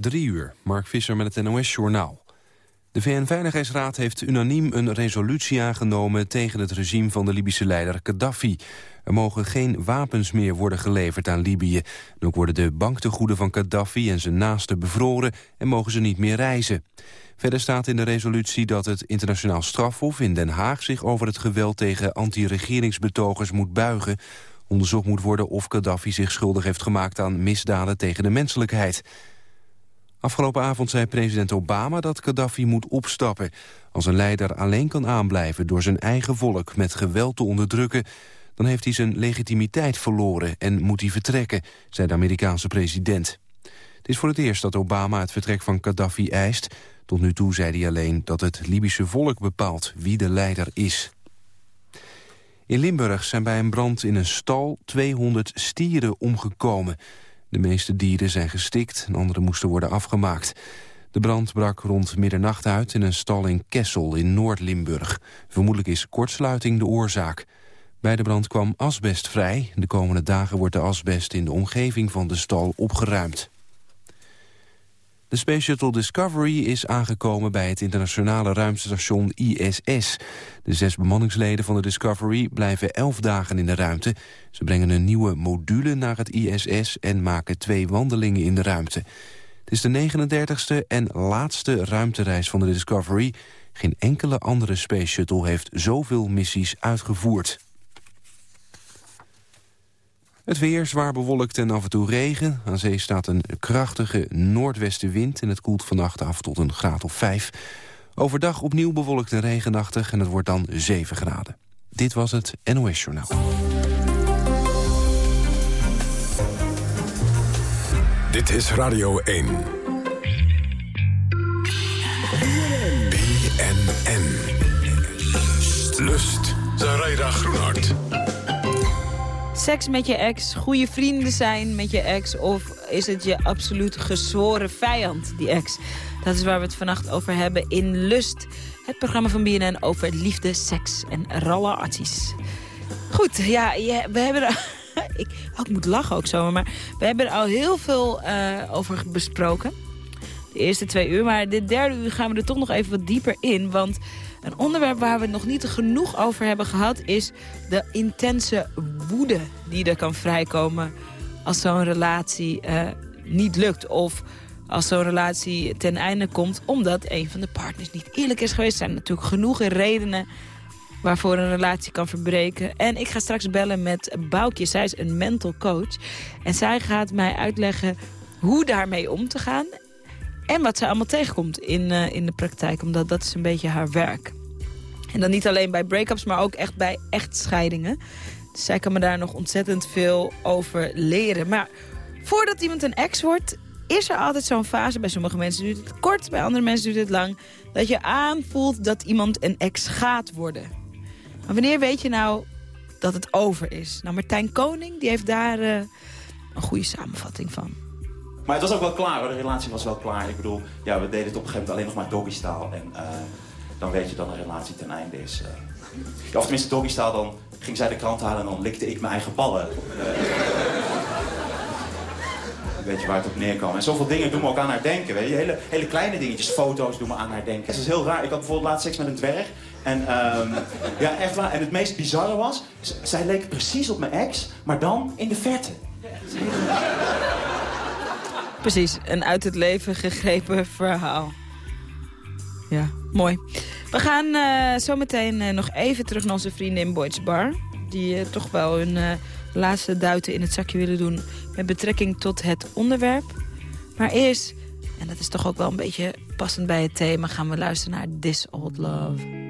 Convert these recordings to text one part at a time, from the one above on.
Drie uur, Mark Visser met het NOS-journaal. De VN-veiligheidsraad heeft unaniem een resolutie aangenomen... tegen het regime van de Libische leider Gaddafi. Er mogen geen wapens meer worden geleverd aan Libië. En ook worden de banktegoeden van Gaddafi en zijn naasten bevroren... en mogen ze niet meer reizen. Verder staat in de resolutie dat het internationaal strafhof in Den Haag... zich over het geweld tegen anti-regeringsbetogers moet buigen. Onderzocht moet worden of Gaddafi zich schuldig heeft gemaakt... aan misdaden tegen de menselijkheid. Afgelopen avond zei president Obama dat Gaddafi moet opstappen. Als een leider alleen kan aanblijven door zijn eigen volk met geweld te onderdrukken... dan heeft hij zijn legitimiteit verloren en moet hij vertrekken, zei de Amerikaanse president. Het is voor het eerst dat Obama het vertrek van Gaddafi eist. Tot nu toe zei hij alleen dat het Libische volk bepaalt wie de leider is. In Limburg zijn bij een brand in een stal 200 stieren omgekomen. De meeste dieren zijn gestikt en andere moesten worden afgemaakt. De brand brak rond middernacht uit in een stal in Kessel in Noord-Limburg. Vermoedelijk is kortsluiting de oorzaak. Bij de brand kwam asbest vrij. De komende dagen wordt de asbest in de omgeving van de stal opgeruimd. De Space Shuttle Discovery is aangekomen bij het internationale ruimtestation ISS. De zes bemanningsleden van de Discovery blijven elf dagen in de ruimte. Ze brengen een nieuwe module naar het ISS en maken twee wandelingen in de ruimte. Het is de 39ste en laatste ruimtereis van de Discovery. Geen enkele andere Space Shuttle heeft zoveel missies uitgevoerd. Het weer zwaar bewolkt en af en toe regen. Aan zee staat een krachtige noordwestenwind... en het koelt vannacht af tot een graad of 5. Overdag opnieuw bewolkt en regenachtig en het wordt dan 7 graden. Dit was het NOS Journaal. Dit is Radio 1. BNN. Lust. Zaraida Groenhart. Seks met je ex, goede vrienden zijn met je ex... of is het je absoluut gezworen vijand, die ex? Dat is waar we het vannacht over hebben in Lust. Het programma van BNN over liefde, seks en relaties. Goed, ja, we hebben ik, oh, ik moet lachen ook zo, maar we hebben er al heel veel uh, over besproken. De eerste twee uur, maar de derde uur gaan we er toch nog even wat dieper in. Want een onderwerp waar we nog niet genoeg over hebben gehad... is de intense woede die er kan vrijkomen als zo'n relatie uh, niet lukt. Of als zo'n relatie ten einde komt omdat een van de partners niet eerlijk is geweest. Er zijn natuurlijk genoeg redenen waarvoor een relatie kan verbreken. En ik ga straks bellen met Boukje. Zij is een mental coach. En zij gaat mij uitleggen hoe daarmee om te gaan. En wat ze allemaal tegenkomt in, uh, in de praktijk. Omdat dat is een beetje haar werk. En dan niet alleen bij break-ups, maar ook echt bij echtscheidingen. Dus zij kan me daar nog ontzettend veel over leren. Maar voordat iemand een ex wordt, is er altijd zo'n fase. Bij sommige mensen duurt het kort, bij andere mensen duurt het lang. Dat je aanvoelt dat iemand een ex gaat worden. Maar wanneer weet je nou dat het over is? Nou, Martijn Koning die heeft daar uh, een goede samenvatting van. Maar het was ook wel klaar, hoor. de relatie was wel klaar. Ik bedoel, ja, we deden het op een gegeven moment alleen nog maar doggy-staal. En uh, dan weet je dat een relatie ten einde is. Uh. Of tenminste, doggy-staal, dan ging zij de krant halen en dan likte ik mijn eigen ballen. weet je waar het op neerkwam. En zoveel dingen doen me ook aan haar denken. Weet je? Hele, hele kleine dingetjes, foto's doen me aan haar denken. Het is heel raar. Ik had bijvoorbeeld laatst seks met een dwerg. En um, ja, echt waar. En het meest bizarre was, zij leek precies op mijn ex, maar dan in de verte. Precies, een uit het leven gegrepen verhaal. Ja, mooi. We gaan uh, zo meteen uh, nog even terug naar onze vrienden in Boyd's Bar. Die uh, toch wel hun laatste duiten in het zakje willen doen met betrekking tot het onderwerp. Maar eerst, en dat is toch ook wel een beetje passend bij het thema... gaan we luisteren naar This Old Love.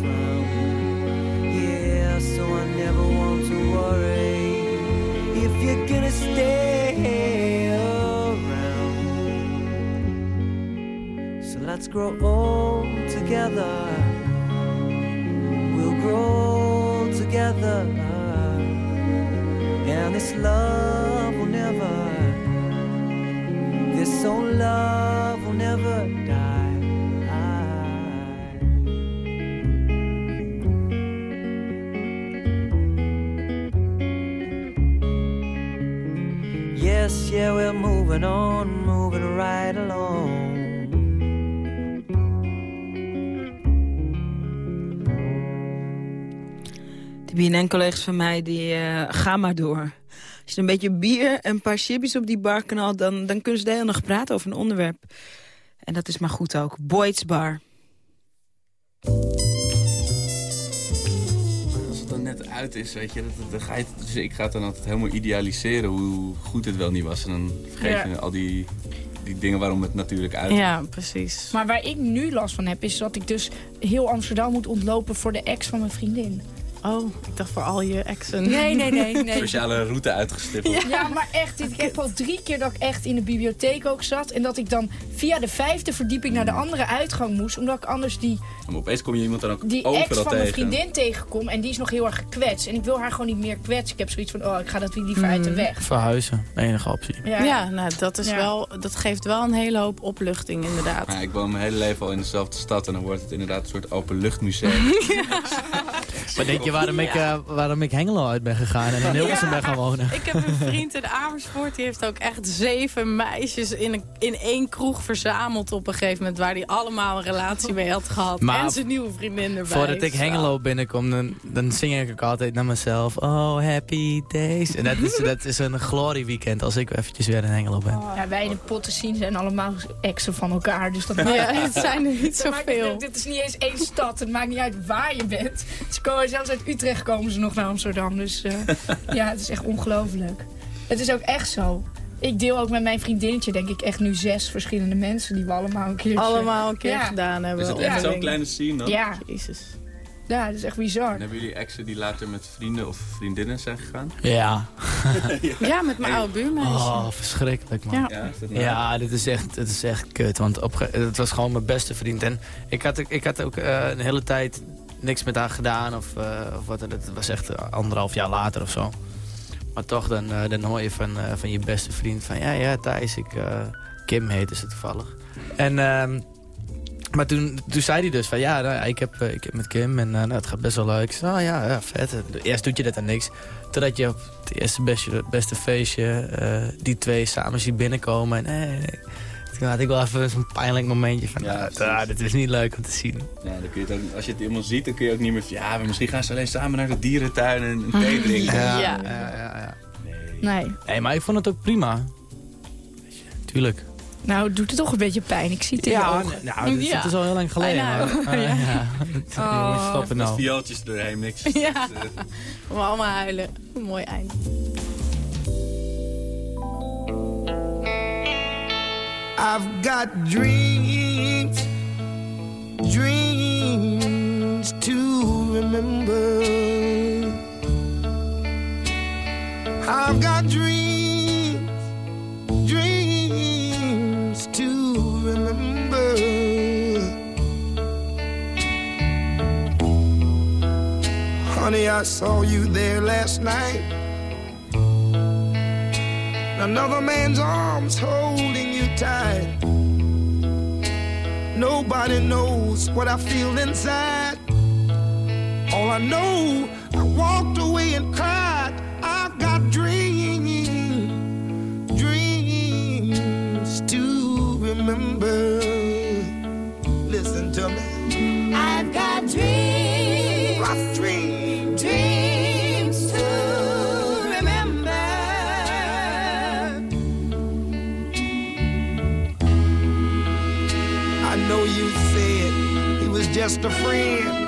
you're gonna stay around. So let's grow old together. We'll grow together. And this love will never, this old love will never yeah, we're moving on, moving right along. Die BNN-collega's van mij, die uh, gaan maar door. Als je een beetje bier en een paar chippies op die bar knalt... Dan, dan kunnen ze de hele nog praten over een onderwerp. En dat is maar goed ook. Boyd's Bar. Net uit is, weet je, dat, dan ga je, dus ik ga het dan altijd helemaal idealiseren hoe goed het wel niet was. En dan vergeet Ja. je al die, die dingen waarom het natuurlijk uit Ja, precies. Maar waar ik nu last van heb, is dat ik dus heel Amsterdam moet ontlopen voor de ex van mijn vriendin. Oh, ik dacht voor al je exen. Nee, nee, nee. nee. Speciale route uitgestippeld. Ja, maar echt, dit, ik heb al drie keer dat ik echt in de bibliotheek ook zat. En dat ik dan via de vijfde verdieping naar de andere uitgang moest. Omdat ik anders die, Maar opeens kom je iemand dan ook die ex van tegen. mijn vriendin tegenkom. En die is nog heel erg gekwetst. En ik wil haar gewoon niet meer kwetsen. Ik heb zoiets van, oh, ik ga dat liever uit de weg. Verhuizen, enige optie. Ja, nou, dat, is Ja. wel, dat geeft wel een hele hoop opluchting inderdaad. Ja, ik woon mijn hele leven al in dezelfde stad en dan wordt het inderdaad een soort openluchtmuseum. Maar denk je waarom ik, eh, waarom ik Hengelo uit ben gegaan en in Hilversum ben gaan wonen? Ik heb een vriend in Amersfoort, die heeft ook echt zeven meisjes in, een, in één kroeg verzameld op een gegeven moment. Waar hij allemaal een relatie mee had gehad. Maar en zijn nieuwe vriendin erbij. Voordat ik. Hengelo binnenkom, dan, dan zing ik ook altijd naar mezelf. Oh, happy days. En dat is, dat is een glory weekend als ik eventjes weer in Hengelo ben. Ja, wij in de potten zien zijn allemaal exen van elkaar. Dus dat Ja, het zijn er niet zoveel. Dit is niet eens één stad. Het maakt niet uit waar je bent. Ze komen, zelfs uit Utrecht komen ze nog naar Amsterdam. Dus eh, ja, het is echt ongelooflijk. Het is ook echt zo. Ik deel ook met mijn vriendinnetje, denk ik, echt nu zes verschillende mensen die we allemaal een keertje... Allemaal een keer Ja. gedaan hebben. Is het Ja. echt zo'n kleine scene dan? Ja, Jezus. ja, dat is echt bizar. En hebben jullie exen die later met vrienden of vriendinnen zijn gegaan? Ja. Ja, met mijn oude buurmeisje. Oh, verschrikkelijk man. Ja. Ja, is dat nou? Ja, dit is echt, dit is echt kut. Want op, het was gewoon mijn beste vriend. En ik had, ik had ook eh, een hele tijd niks met haar gedaan. Of, eh, of wat. Het was echt anderhalf jaar later of zo. Maar toch, dan, eh, dan hoor je van, eh, van je beste vriend van... Ja, ja, Thijs, ik... eh, Kim heette ze toevallig. En... ehm, maar toen, toen zei hij dus van ja, nou, ik, heb, eh, ik heb met Kim en eh, nou, het gaat best wel leuk. Ik oh ja, ja, vet. Eerst doet je dat dan niks. Totdat je op het eerste beste, feestje eh, die twee samen ziet binnenkomen. En eh, toen had ik wel even zo'n pijnlijk momentje van Ja, ah, dit is niet leuk om te zien. Ja, dan kun je het ook, als je het helemaal ziet, dan kun je ook niet meer... Ja, maar misschien gaan ze alleen samen naar de dierentuin en een thee drinken. Ja. ja, ja, ja. Nee. Nee. Nee, maar ik vond het ook prima. Weet je, tuurlijk. Nou, het doet het toch een beetje pijn. Ik zie het in je Ja, nou, dit, Ja. dit is al heel lang geleden. Maar, Ja. ja. Je moet stoppen nou. viooltjes doorheen, niks. Ja. Dus, eh, We allemaal huilen. Een mooi eind. I've got dreams, dreams to remember. I've got dreams, dreams to remember. Honey, I saw you there last night. Another man's arms holding you tight. Nobody knows what I feel inside. All I know, I walked away and cried. I've got dreams, dreams to remember. Just a friend,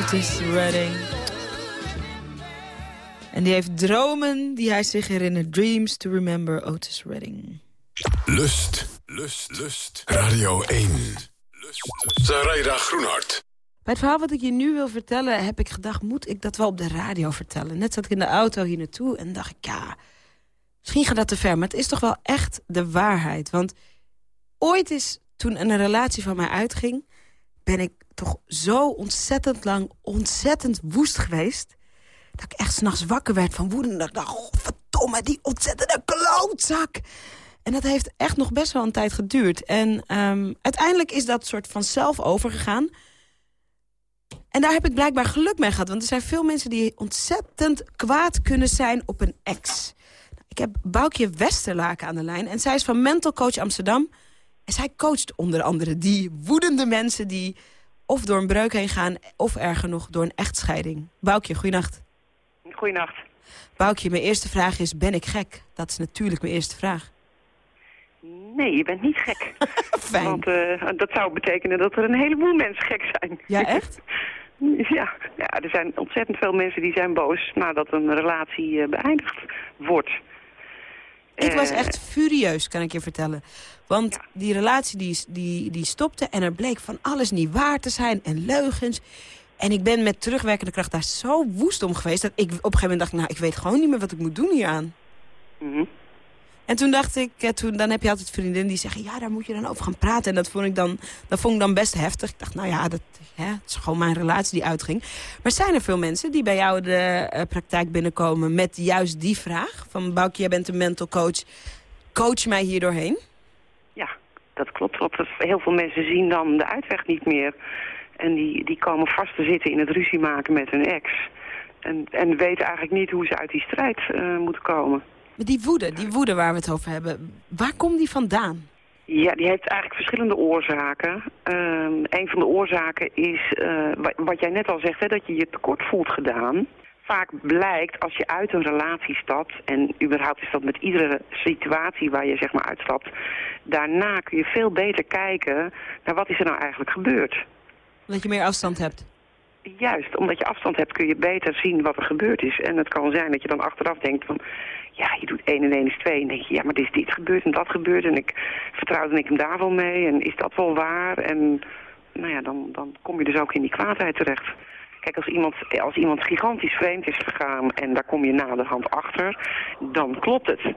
Otis Redding. En die heeft dromen die hij zich herinnert. Dreams to remember Otis Redding. Lust, lust, lust. Radio 1. Lust. Zaraida Groenhart. Bij het verhaal wat ik je nu wil vertellen... heb ik gedacht, moet ik dat wel op de radio vertellen? Net zat ik in de auto hier naartoe en dacht ik... ja, misschien gaat dat te ver, maar het is toch wel echt de waarheid. Want ooit is, toen een relatie van mij uitging... ben ik toch zo ontzettend lang ontzettend woest geweest... dat ik echt s'nachts wakker werd van woede. En ik dacht, godverdomme, die ontzettende klootzak. En dat heeft echt nog best wel een tijd geduurd. En ehm, uiteindelijk is dat soort van zelf overgegaan... En daar heb ik blijkbaar geluk mee gehad. Want er zijn veel mensen die ontzettend kwaad kunnen zijn op een ex. Ik heb Boukje Westerlaken aan de lijn. En zij is van Mental Coach Amsterdam. En zij coacht onder andere die woedende mensen... die of door een breuk heen gaan... of erger nog door een echtscheiding. Boukje, goeienacht. Goeienacht. Boukje, mijn eerste vraag is, ben ik gek? Dat is natuurlijk mijn eerste vraag. Nee, je bent niet gek. Fijn. Want eh, dat zou betekenen dat er een heleboel mensen gek zijn. Ja, echt? Ja, ja, er zijn ontzettend veel mensen die zijn boos nadat een relatie eh, beëindigd wordt. Ik was Eh, echt furieus, kan ik je vertellen. Want die relatie die, die, die stopte en er bleek van alles niet waar te zijn en leugens. En ik ben met terugwerkende kracht daar zo woest om geweest... dat ik op een gegeven moment dacht, nou, ik weet gewoon niet meer wat ik moet doen hieraan. mhm. En toen dacht ik, toen, dan heb je altijd vriendinnen die zeggen... ja, daar moet je dan over gaan praten. En dat vond ik dan, dat vond ik dan best heftig. Ik dacht, nou ja, dat, hè, het is gewoon mijn relatie die uitging. Maar zijn er veel mensen die bij jou de eh, praktijk binnenkomen... met juist die vraag? Van, Boukje, jij bent een mental coach. Coach mij hier doorheen? Dat klopt. Want heel veel mensen zien dan de uitweg niet meer. En die, die komen vast te zitten in het ruzie maken met hun ex. En, en weten eigenlijk niet hoe ze uit die strijd eh, moeten komen. Maar Die woede, die woede waar we het over hebben. Waar komt die vandaan? Ja, die heeft eigenlijk verschillende oorzaken. Ehm, een van de oorzaken is, eh, wa- wat jij net al zegt, hè, dat je je tekort voelt gedaan. Vaak blijkt als je uit een relatie stapt, en überhaupt is dat met iedere situatie waar je zeg maar uitstapt, daarna kun je veel beter kijken naar wat is er nou eigenlijk gebeurd. Dat je meer afstand hebt. Juist, omdat je afstand hebt kun je beter zien wat er gebeurd is. En het kan zijn dat je dan achteraf denkt van... Ja, je doet 1 en 1 is 2. En denk je, ja, maar er is dit gebeurd en dat gebeurd. En ik vertrouwde ik hem daar wel mee. En is dat wel waar? En nou ja, dan, dan kom je dus ook in die kwaadheid terecht. Kijk, als iemand, als iemand gigantisch vreemd is gegaan en daar kom je naderhand achter, dan klopt het.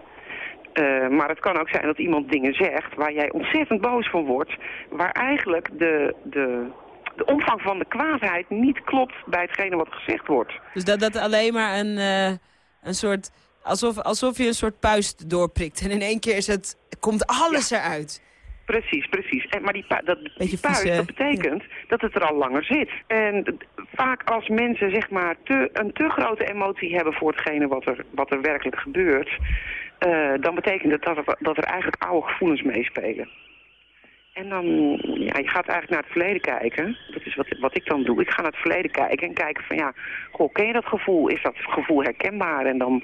Eh, maar het kan ook zijn dat iemand dingen zegt waar jij ontzettend boos van wordt. Waar eigenlijk de, de, de omvang van de kwaadheid niet klopt bij hetgene wat gezegd wordt. Dus dat dat alleen maar een, eh, een soort... Alsof, alsof je een soort puist doorprikt. En in één keer is het, komt alles eruit. Precies, precies. En, maar die, dat, die dat betekent dat het er al langer zit. En vaak als mensen zeg maar te, een te grote emotie hebben voor hetgene wat er, wat er werkelijk gebeurt... eh, dan betekent het dat er, dat er eigenlijk oude gevoelens meespelen. En dan, ja, je gaat eigenlijk naar het verleden kijken. Dat is wat, wat ik dan doe. Ik ga naar het verleden kijken en kijken van, ja, goh, ken je dat gevoel? Is dat gevoel herkenbaar? En dan,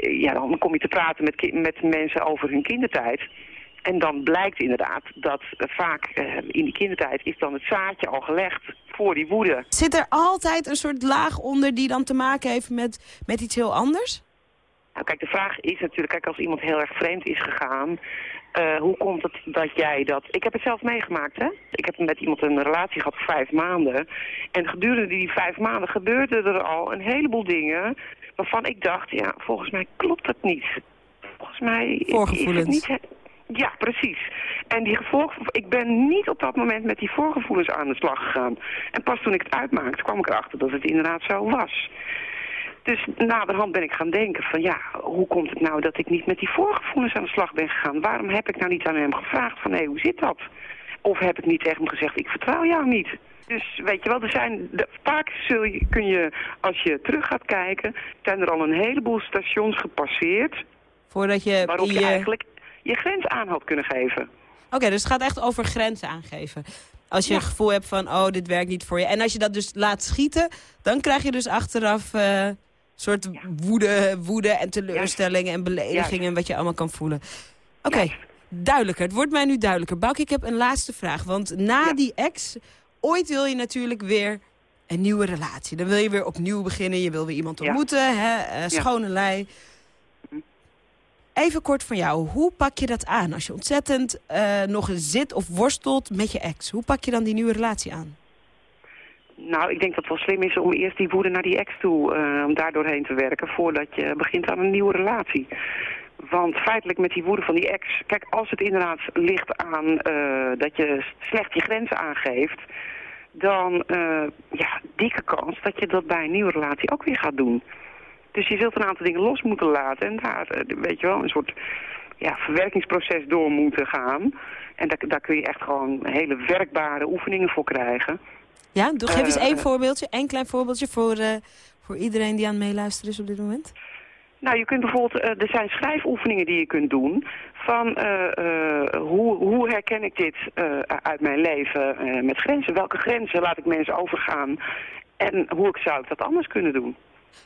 ja, dan kom je te praten met, met mensen over hun kindertijd. En dan blijkt inderdaad dat eh, vaak eh, in die kindertijd is dan het zaadje al gelegd voor die woede. Zit er altijd een soort laag onder die dan te maken heeft met, met iets heel anders? Nou, kijk, de vraag is natuurlijk, kijk, als iemand heel erg vreemd is gegaan, eh, hoe komt het dat jij dat... Ik heb het zelf meegemaakt, hè. Ik heb met iemand een relatie gehad voor vijf maanden. En gedurende die vijf maanden gebeurden er al een heleboel dingen waarvan ik dacht, ja, volgens mij klopt het niet. Volgens mij is het niet... Ja, precies. En die gevolg, ik ben niet op dat moment met die voorgevoelens aan de slag gegaan. En pas toen ik het uitmaakte, kwam ik erachter dat het inderdaad zo was. Dus naderhand ben ik gaan denken van ja, hoe komt het nou dat ik niet met die voorgevoelens aan de slag ben gegaan? Waarom heb ik nou niet aan hem gevraagd van hé, hoe zit dat? Of heb ik niet tegen hem gezegd, ik vertrouw jou niet? Dus weet je wel, er zijn, de, vaak zul je, kun je, als je terug gaat kijken, zijn er al een heleboel stations gepasseerd Voordat je... waarop je je- eigenlijk je grens aan had kunnen geven. Oké, dus het gaat echt over grenzen aangeven. Als je Ja. een gevoel hebt van, oh, dit werkt niet voor je. En als je dat dus laat schieten, dan krijg je dus achteraf een soort woede, woede en teleurstellingen en beledigingen... wat je allemaal kan voelen. Oké, duidelijker. Het wordt mij nu duidelijker. Bouke, ik heb een laatste vraag. Want na Ja. die ex, ooit wil je natuurlijk weer een nieuwe relatie. Dan wil je weer opnieuw beginnen. Je wil weer iemand ontmoeten, hè? eh, schone lei. Even kort van jou, hoe pak je dat aan? Als je ontzettend eh, nog zit of worstelt met je ex, hoe pak je dan die nieuwe relatie aan? Nou, ik denk dat het wel slim is om eerst die woede naar die ex toe, eh, om daar doorheen te werken voordat je begint aan een nieuwe relatie. Want feitelijk met die woede van die ex, kijk, als het inderdaad ligt aan eh, dat je slecht je grenzen aangeeft, dan, eh, ja, dikke kans dat je dat bij een nieuwe relatie ook weer gaat doen. Dus je zult een aantal dingen los moeten laten en daar, eh, weet je wel, een soort ja, verwerkingsproces door moeten gaan. En daar, daar kun je echt gewoon hele werkbare oefeningen voor krijgen. Ja, doe, geef eens Eh, één voorbeeldje, één klein voorbeeldje voor, eh, voor iedereen die aan het meeluisteren is op dit moment. Nou, je kunt bijvoorbeeld, er zijn schrijfoefeningen die je kunt doen. Van hoe, hoe herken ik dit uit mijn leven met grenzen? Welke grenzen laat ik mensen overgaan? En hoe ik zou ik dat anders kunnen doen?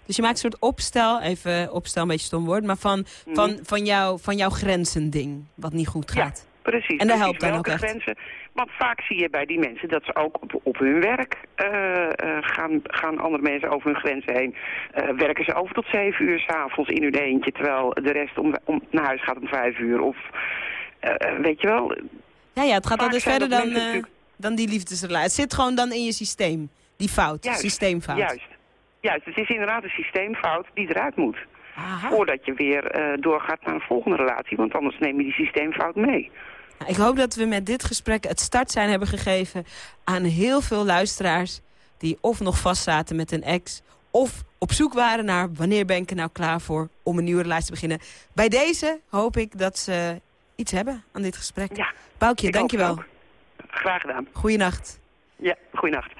Dus je maakt een soort opstel, even opstel, een beetje stom woord, maar van, van, van, jou, van jouw grenzending, wat niet goed Ja, gaat. precies. En dat precies. helpt dan ook echt? Grenzen, want vaak zie je bij die mensen dat ze ook op, op hun werk eh, eh, gaan, gaan andere mensen over hun grenzen heen. Eh, werken ze over tot zeven uur s'avonds in hun eentje, terwijl de rest om, om, naar huis gaat om vijf uur. Of weet je wel, Ja, ja, het gaat altijd verder dan, natuurlijk- dan die liefdesrelatie. Het zit gewoon dan in je systeem, die fout, Juist, systeemfout. Juist. Juist, het is inderdaad een systeemfout die eruit moet. Voordat je weer eh, doorgaat naar een volgende relatie. Want anders neem je die systeemfout mee. Nou, ik hoop dat we met dit gesprek het startsein hebben gegeven aan heel veel luisteraars... die of nog vastzaten met een ex... of op zoek waren naar wanneer ben ik er nou klaar voor om een nieuwe relatie te beginnen. Bij deze hoop ik dat ze iets hebben aan dit gesprek. Ja, Boukje, dankjewel. ook. Graag gedaan. Goeienacht. Ja, goeienacht.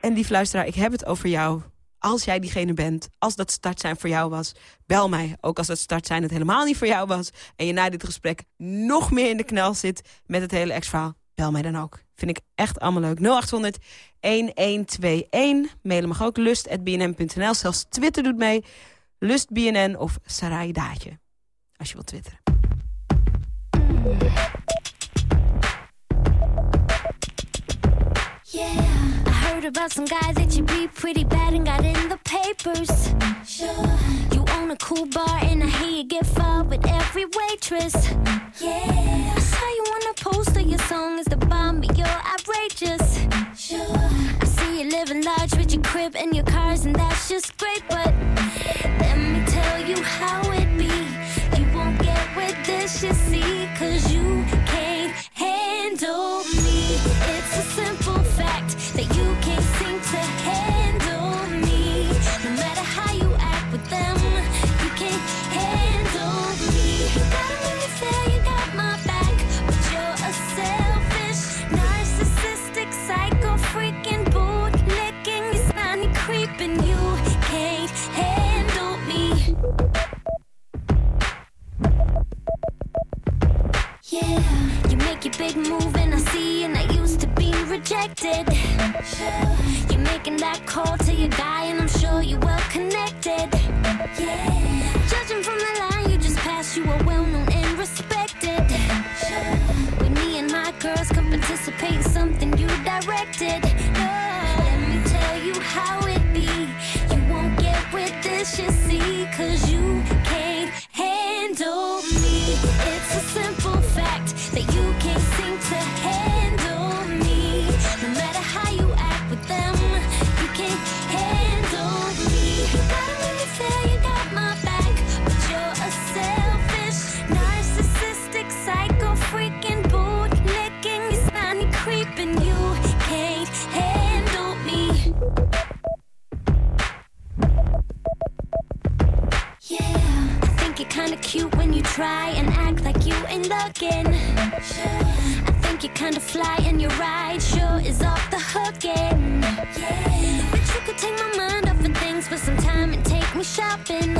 En lief luisteraar, ik heb het over jou. Als jij diegene bent, als dat startsein voor jou was... bel mij, ook als dat startsein het helemaal niet voor jou was... en je na dit gesprek nog meer in de knel zit met het hele ex-verhaal... bel mij dan ook. Vind ik echt allemaal leuk. 0800 1121. Mailen mag ook lust.bnm.nl. Zelfs Twitter doet mee. LustBNN of Sarai Daatje. Als je wilt twitteren. About some guy that you beat pretty bad and got in the papers. Sure. You own a cool bar and I hear you get fired with every waitress. Yeah. I saw you on a poster, your song is the bomb, but you're outrageous. Sure. I see you living large with your crib and your cars, and that's just great, but big move and I see and I used to be rejected. You're making that call to your guy and I'm sure you're well connected. Yeah, judging from the line you just passed, you are well known and respected. With me and my girls come participate in something you directed. Let me tell you how it be. You won't get with this, you see, cause you can't you're kinda cute when you try and act like you ain't looking. I think you're kinda fly and your ride sure is off the hooking. Yeah, but you could take my mind off of things for some time and take me shopping.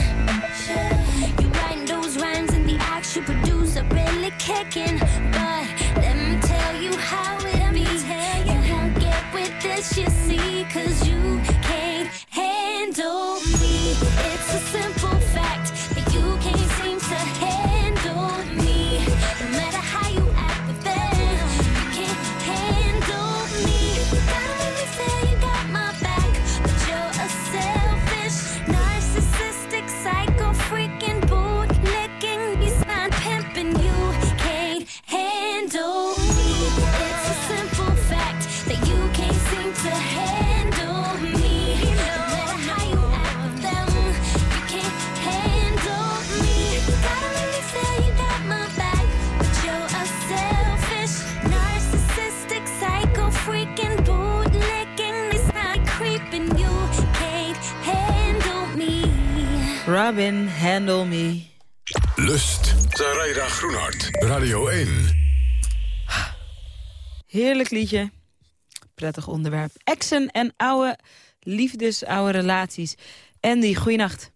You writing those rhymes and the acts you produce are really kicking. But let me tell you how it be. You won't get with this, you see, cause you Robin, Handle Me. Lust. Zaraida Groenhart. Radio 1. Heerlijk liedje. Prettig onderwerp. Exen en oude liefdes, oude relaties. Andy, goeienacht.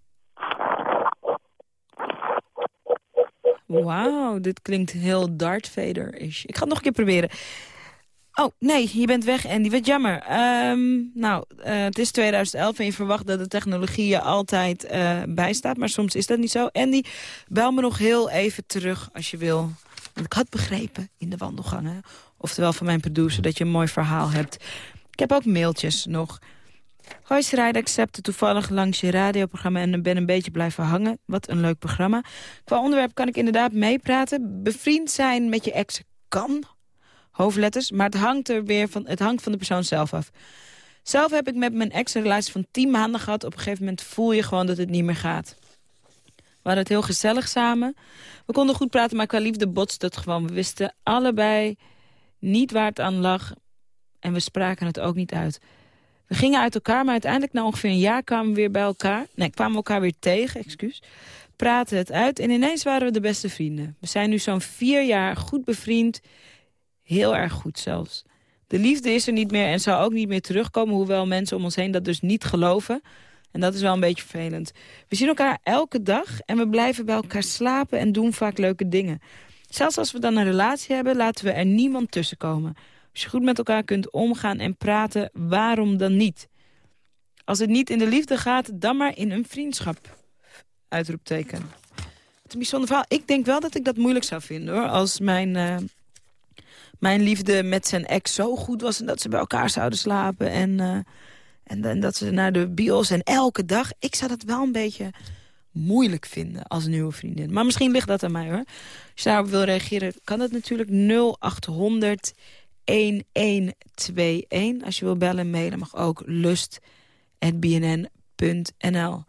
Wauw, dit klinkt heel Darth Vader-ish. Ik ga het nog een keer proberen. Oh, nee, je bent weg, Andy. Wat jammer. Ehm, nou, eh, het is 2011 en je verwacht dat de technologie je altijd eh, bijstaat. Maar soms is dat niet zo. Andy, bel me nog heel even terug als je wil. Want ik had begrepen in de wandelgangen, oftewel van mijn producer, dat je een mooi verhaal hebt. Ik heb ook mailtjes nog. Hoi Sarayda, ik toevallig langs je radioprogramma en ben een beetje blijven hangen. Wat een leuk programma. Qua onderwerp kan ik inderdaad meepraten. Bevriend zijn met je ex kan, hoofdletters, maar het hangt er weer van, het hangt van de persoon zelf af. Zelf heb ik met mijn ex een relatie van 10 maanden gehad. Op een gegeven moment voel je gewoon dat het niet meer gaat. hadden het heel gezellig samen. We konden goed praten, maar qua liefde botste het gewoon. We wisten allebei niet waar het aan lag. En we spraken het ook niet uit. We gingen uit elkaar, maar uiteindelijk na ongeveer een jaar kwamen we weer bij elkaar. Nee, kwamen we elkaar weer tegen, excuus. Praten het uit en ineens waren we de beste vrienden. We zijn nu zo'n vier jaar goed bevriend. Heel erg goed zelfs. De liefde is er niet meer en zal ook niet meer terugkomen... hoewel mensen om ons heen dat dus niet geloven. En dat is wel een beetje vervelend. We zien elkaar elke dag en we blijven bij elkaar slapen... en doen vaak leuke dingen. Zelfs als we dan een relatie hebben, laten we er niemand tussenkomen. Als je goed met elkaar kunt omgaan en praten, waarom dan niet? Als het niet in de liefde gaat, dan maar in een vriendschap. Uitroepteken. Het is een bijzonder verhaal. Ik denk wel dat ik dat moeilijk zou vinden, hoor. Als mijn, uh, mijn liefde met zijn ex zo goed was... en dat ze bij elkaar zouden slapen en, uh, en, dat ze naar de bios en elke dag... Ik zou dat wel een beetje moeilijk vinden als nieuwe vriendin. Maar misschien ligt dat aan mij, hoor. Als je daarop wil reageren, kan dat natuurlijk 0800 1121. Als je wil bellen en mailen mag ook lust.bnn.nl.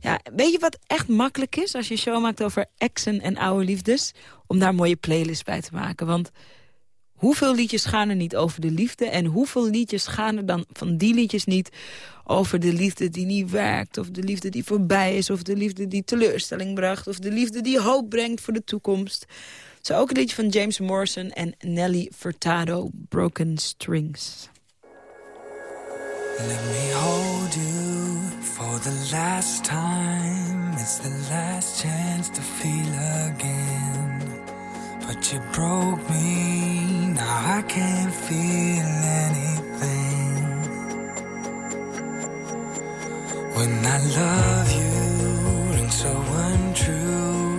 Ja, weet je wat echt makkelijk is als je een show maakt over exen en oude liefdes? Om daar mooie playlists bij te maken. Want hoeveel liedjes gaan er niet over de liefde... en hoeveel liedjes gaan er dan van die liedjes niet over de liefde die niet werkt... of de liefde die voorbij is, of de liefde die teleurstelling bracht... of de liefde die hoop brengt voor de toekomst. Zo ook een liedje van James Morrison en Nelly Furtado, Broken Strings. Let me hold you for the last time. It's the last chance to feel again. But you broke me, now I can't feel anything. When I love you, and so untrue,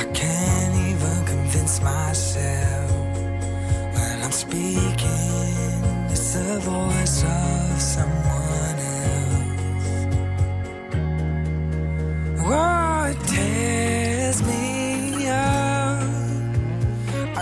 I can't even convince myself. When I'm speaking, it's the voice of someone else. Oh,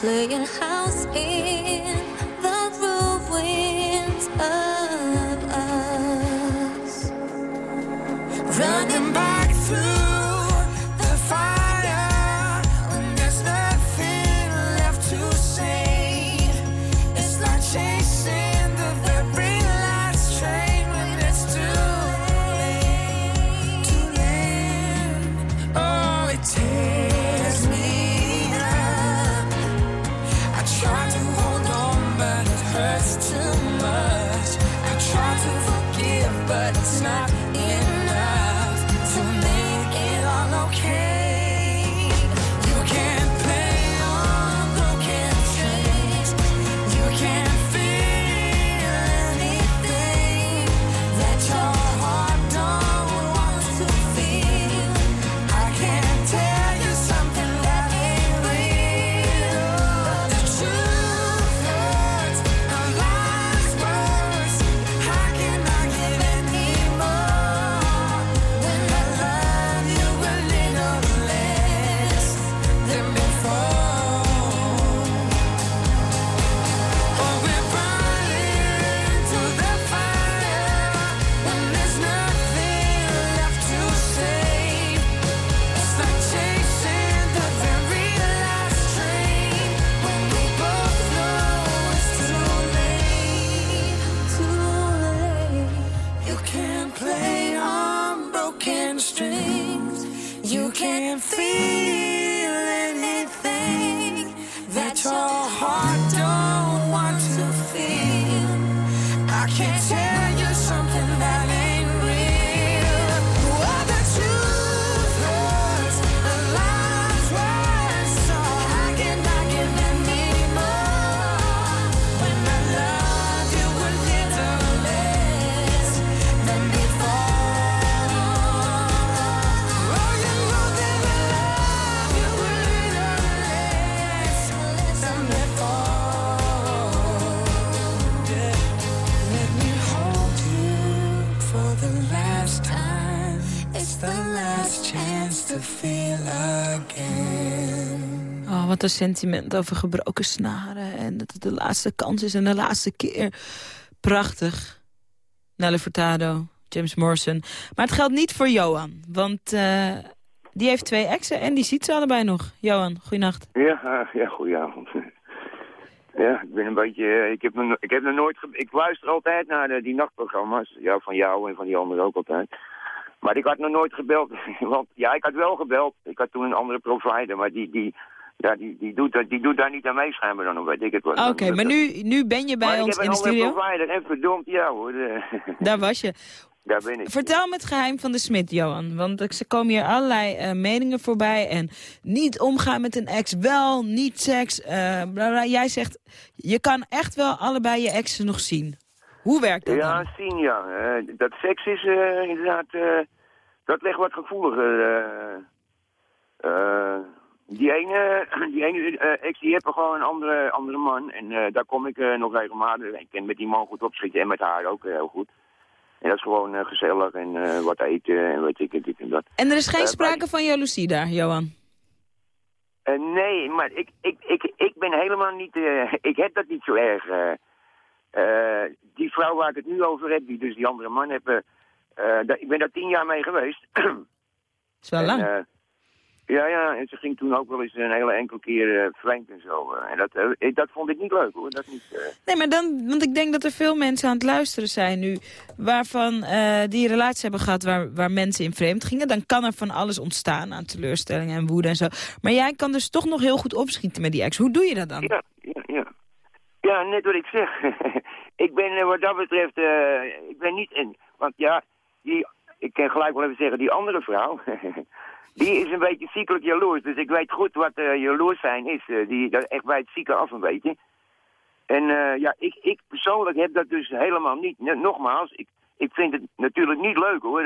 Playing house in the ruins of us. Running back through sentiment over gebroken snaren. En dat het de laatste kans is en de laatste keer. Prachtig. Nelly Furtado, James Morrison. Maar het geldt niet voor Johan. Want eh, die heeft twee exen en die ziet ze allebei nog. Johan, goeienacht. Ja, eh, ja, goedenavond. Ja, ik ben een beetje... eh, Ik heb, ik heb nog nooit... Ik luister altijd naar die nachtprogramma's. Ja, van jou en van die anderen ook altijd. Maar ik had nog nooit gebeld. Want ja, ik had wel gebeld. Ik had toen een andere provider, maar die... die ja, die, die, doet, die doet daar niet aan mee schijnbaar dan, weet ik het wat. Oké, maar nu, nu ben je bij maar ons ik heb in een de studio. provider en verdomd, ja hoor. Daar was je. daar ben ik. Vertel me het geheim van de Smit, Johan. Want er komen hier allerlei eh, meningen voorbij. En niet omgaan met een ex, wel, niet seks. eh, bla bla. Jij zegt, je kan echt wel allebei je exen nog zien. Hoe werkt dat Ja, dan? zien ja. Eh, dat seks is inderdaad... dat ligt wat gevoeliger. Die ene, die ene eh, ex die heeft gewoon een andere, andere man. En eh, daar kom ik eh, nog regelmatig. Ik ken met die man goed opschieten en met haar ook heel goed. En dat is gewoon gezellig en wat eten en weet ik en dit en dat. En er is geen sprake van jaloezie daar, Johan. Nee, maar ik, ik, ik, ik ben helemaal niet... ik heb dat niet zo erg. die vrouw waar ik het nu over heb, die dus die andere man heb... ik ben daar tien jaar mee geweest. is wel En, lang. Ja, ja, en ze ging toen ook wel eens een hele enkele keer eh, vreemd en zo. eh. en dat, eh, dat vond ik niet leuk hoor. Dat niet. Nee, maar dan, want ik denk dat er veel mensen aan het luisteren zijn nu... waarvan die relaties hebben gehad waar, waar mensen in vreemd gingen. Dan kan er van alles ontstaan aan teleurstellingen en woede en zo. Maar jij kan dus toch nog heel goed opschieten met die ex. Hoe doe je dat dan? Ja, ja, ja. Ja, net wat ik zeg. ik ben wat dat betreft, ik ben niet in. Want ja, die, ik kan gelijk wel even zeggen, die andere vrouw, die is een beetje ziekelijk jaloers. Dus ik weet goed wat eh jaloers zijn is. Eh, die, dat echt bij het zieke af een beetje. En eh, ja, ik, ik persoonlijk heb dat dus helemaal niet. Nogmaals, ik, ik vind het natuurlijk niet leuk hoor.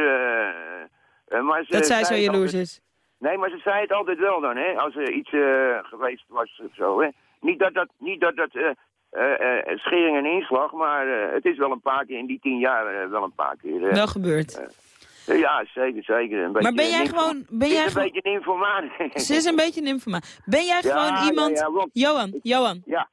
maar ze Dat zij zo jaloers altijd- is. Nee, maar ze zei het altijd wel dan, hè, als er iets geweest was of zo, hè. Niet dat dat, niet dat, dat schering en inslag, maar het is wel een paar keer in die tien jaar wel een paar keer. Wel gebeurd. Ja, zeker, zeker. Een Maar ben jij gewoon... Ben is jij een beetje een informatie. ze is een beetje een informatie. Ben jij gewoon ja, iemand... ja, Johan, Johan. Ja.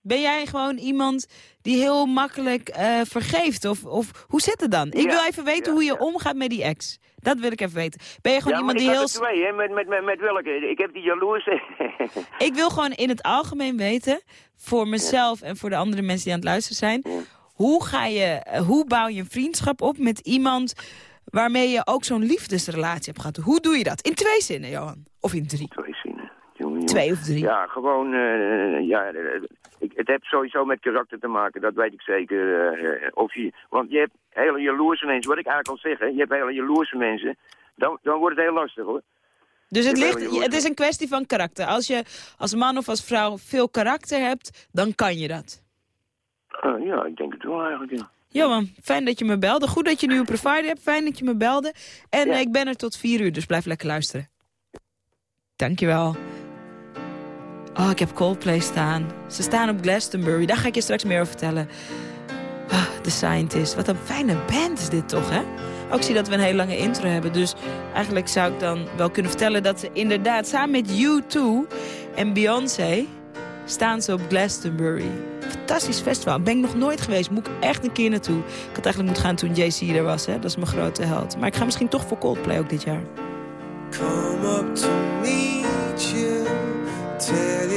Ben jij gewoon iemand die heel makkelijk eh, vergeeft? Of, of hoe zit het dan? Ik wil even weten hoe je omgaat met die ex. Dat wil ik even weten. Ben je gewoon iemand die heel... twee, hè, met, met, met, met welke? Ik heb die jaloerse. Ik wil gewoon in het algemeen weten, voor mezelf en voor de andere mensen die aan het luisteren zijn... Hoe, ga je, hoe bouw je een vriendschap op met iemand waarmee je ook zo'n liefdesrelatie hebt gehad? Hoe doe je dat? In twee zinnen, Johan? Of in drie? Twee zinnen. Jongen, Twee of drie? Ja, gewoon, eh, ja, eh, ik, het heeft sowieso met karakter te maken, dat weet ik zeker. eh, of je, want je hebt hele jaloerse mensen, wat ik eigenlijk al zeg, hè, je hebt hele jaloerse mensen, dan, dan wordt het heel lastig hoor. Dus het, ligt, het is een kwestie van karakter. Als je als man of als vrouw veel karakter hebt, dan kan je dat. Ja, ik denk het wel eigenlijk, ja. Johan, fijn dat je me belde. Goed dat je nu een provider hebt. Fijn dat je me belde. En eh, ik ben er tot vier uur, dus blijf lekker luisteren. Dankjewel. Oh, ik heb Coldplay staan. Ze staan op Glastonbury. Daar ga ik je straks meer over vertellen. Ah, The Scientist. Wat een fijne band is dit toch, hè? Ook zie dat we een hele lange intro hebben. Dus eigenlijk zou ik dan wel kunnen vertellen dat ze inderdaad samen met U2 en Beyoncé staan ze op Glastonbury. Fantastisch festival. Ben ik nog nooit geweest. Moet ik echt een keer naartoe. Ik had eigenlijk moeten gaan toen JC er was. Hè? Dat is mijn grote held. Maar ik ga misschien toch voor Coldplay ook dit jaar. Come up to you, tell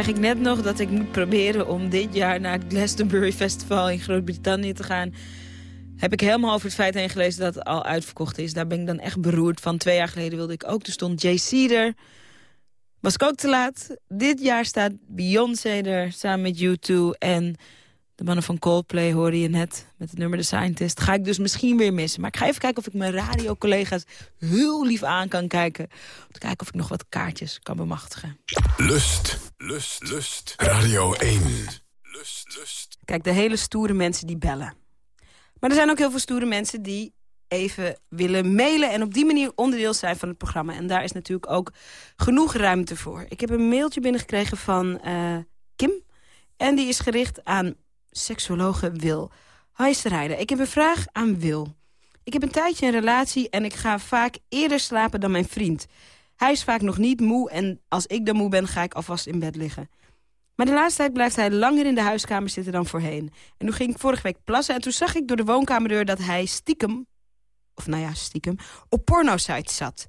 Zeg ik net nog dat ik moet proberen om dit jaar naar het Glastonbury Festival in Groot-Brittannië te gaan. Heb ik helemaal over het feit heen gelezen dat het al uitverkocht is. Daar ben ik dan echt beroerd van. Twee jaar geleden wilde ik ook. Er stond Jay Cedar. Was ik ook te laat. Dit jaar staat Beyoncé er samen met U2 en de mannen van Coldplay hoorde je net met het nummer The Scientist. Ga ik dus misschien weer missen. Maar ik ga even kijken of ik mijn radiocollega's heel lief aan kan kijken. Om te kijken of ik nog wat kaartjes kan bemachtigen. Lust, lust, lust. Radio 1. Lust, lust. Kijk, de hele stoere mensen die bellen. Maar er zijn ook heel veel stoere mensen die even willen mailen... en op die manier onderdeel zijn van het programma. En daar is natuurlijk ook genoeg ruimte voor. Ik heb een mailtje binnengekregen van eh, Kim. En die is gericht aan seksuologe Wil. Hi Rijden, ik heb een vraag aan Wil. Ik heb een tijdje een relatie en ik ga vaak eerder slapen dan mijn vriend. Hij is vaak nog niet moe en als ik dan moe ben ga ik alvast in bed liggen. Maar de laatste tijd blijft hij langer in de huiskamer zitten dan voorheen. En toen ging ik vorige week plassen en toen zag ik door de woonkamerdeur... dat hij stiekem, of nou ja, stiekem, op pornosites zat.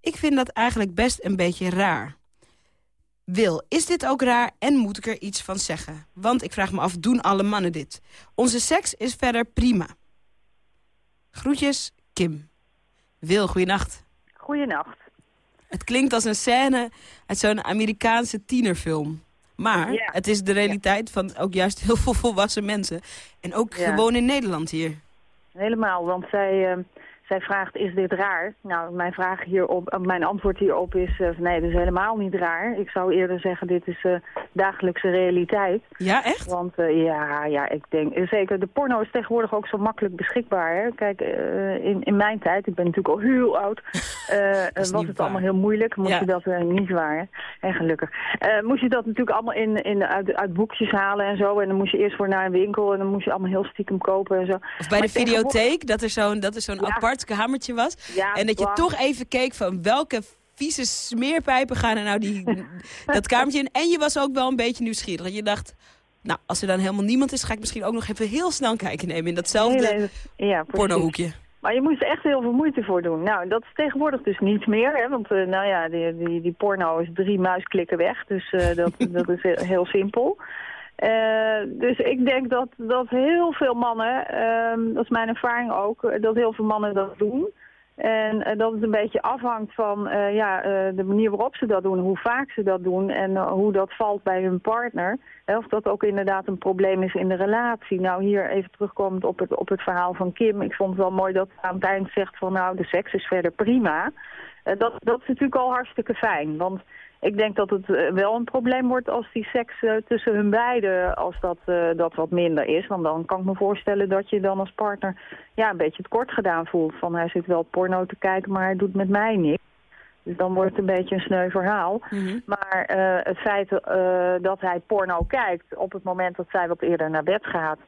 Ik vind dat eigenlijk best een beetje raar. Wil, is dit ook raar en moet ik er iets van zeggen? Want ik vraag me af, doen alle mannen dit? Onze seks is verder prima. Groetjes, Kim. Wil, goeienacht. Goeienacht. Het klinkt als een scène uit zo'n Amerikaanse tienerfilm. Maar Ja. het is de realiteit van ook juist heel veel volwassen mensen. En ook Ja. gewoon in Nederland hier. Helemaal, want zij, eh, zij vraagt, is dit raar? Nou, mijn, vraag hierop, eh, mijn antwoord hierop is, eh, nee, dat is helemaal niet raar. Ik zou eerder zeggen, dit is eh, dagelijkse realiteit. Ja, echt? Want ja, ja, ik denk, zeker, de porno is tegenwoordig ook zo makkelijk beschikbaar. Hè? Kijk, in, in mijn tijd, ik ben natuurlijk al heel oud, is was het waar. allemaal heel moeilijk. Moest Ja. je dat, niet waar, hè? en gelukkig. Moest je dat natuurlijk allemaal in, in, uit, uit boekjes halen en zo. En dan moest je eerst voor naar een winkel en dan moest je allemaal heel stiekem kopen en zo. Of bij de Maar videotheek, dat er zo'n dat zo'n kamertje was. Ja, en dat je toch even keek van welke vieze smeerpijpen gaan er nou die, dat kamertje in. En je was ook wel een beetje nieuwsgierig. Je dacht, nou, als er dan helemaal niemand is... ga ik misschien ook nog even heel snel een kijkje nemen in datzelfde ja, pornohoekje. Maar je moest er echt heel veel moeite voor doen. Nou, dat is tegenwoordig dus niet meer. Hè? Want eh, nou ja, die, die, die porno is drie muisklikken weg. Dus eh, dat, dat is heel simpel. Eh, dus ik denk dat, dat heel veel mannen, ehm, dat is mijn ervaring ook, eh, dat heel veel mannen dat doen. En eh, dat het een beetje afhangt van ja, de manier waarop ze dat doen, hoe vaak ze dat doen en hoe dat valt bij hun partner. Of dat ook inderdaad een probleem is in de relatie. Nou, hier even terugkomend op het, op het verhaal van Kim. Ik vond het wel mooi dat ze aan het eind zegt van nou, de seks is verder prima. Dat, dat is natuurlijk al hartstikke fijn. Want ik denk dat het eh, wel een probleem wordt als die seks eh, tussen hun beiden, als dat, eh, dat wat minder is. Want dan kan ik me voorstellen dat je dan als partner ja, een beetje tekort gedaan voelt. Van hij zit wel porno te kijken, maar hij doet met mij niks. Dus dan wordt het een beetje een sneu verhaal. Maar eh, het feit dat hij porno kijkt op het moment dat zij wat eerder naar bed gaat...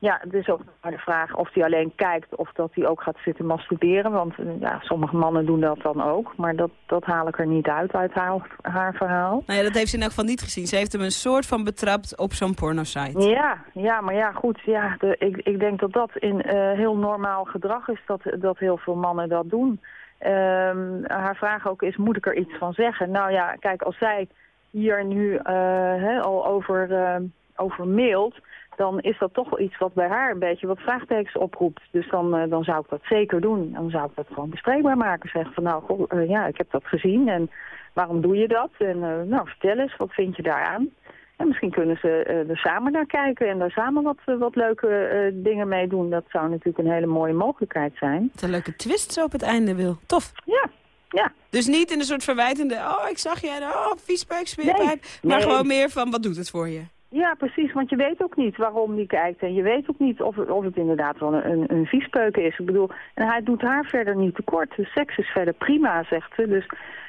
Ja, het is ook maar de vraag of hij alleen kijkt of dat hij ook gaat zitten masturberen. Want eh, ja, sommige mannen doen dat dan ook. Maar dat, dat haal ik er niet uit, uit haar, haar verhaal. Nou ja, dat heeft ze in elk geval niet gezien. Ze heeft hem een soort van betrapt op zo'n pornosite. Ja, ja, maar ja, goed. Ja, de, ik, ik denk dat dat in eh, heel normaal gedrag is dat, dat heel veel mannen dat doen. Ehm, haar vraag ook is, moet ik er iets van zeggen? Nou ja, kijk, als zij hier nu eh, al over, eh, over mailt, dan is dat toch wel iets wat bij haar een beetje wat vraagtekens oproept. Dus dan, eh, dan zou ik dat zeker doen. Dan zou ik dat gewoon bespreekbaar maken. Zeggen van, nou, goh, eh, ja, ik heb dat gezien en waarom doe je dat? En eh, nou, vertel eens, wat vind je daaraan? En misschien kunnen ze er samen naar kijken en daar samen wat, wat leuke dingen mee doen. Dat zou natuurlijk een hele mooie mogelijkheid zijn. Een leuke twist zo op het einde, Wil. Tof. Ja, ja. Dus niet in een soort verwijtende... oh, ik zag je, en oh, viespeuk, smeerpijp. Maar nee. gewoon meer van, wat doet het voor je? Ja, precies, want je weet ook niet waarom die kijkt. En je weet ook niet of, of het inderdaad wel een, een, een is. Ik bedoel, en hij doet haar verder niet tekort. Seks is verder prima, zegt ze. Dus